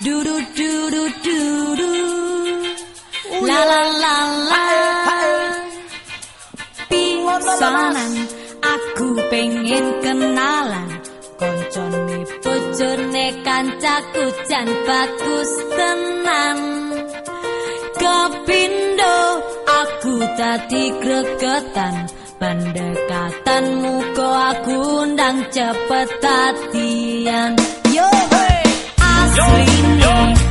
Du du du du du du. La la la la. Pisanan aku pengen kenalan. Koncone bojone kancaku jan bagus tenan. Kepindo aku tadi gregetan. Pendekatanmu kok aku undang cepet tatian. asleep. Yo, yo.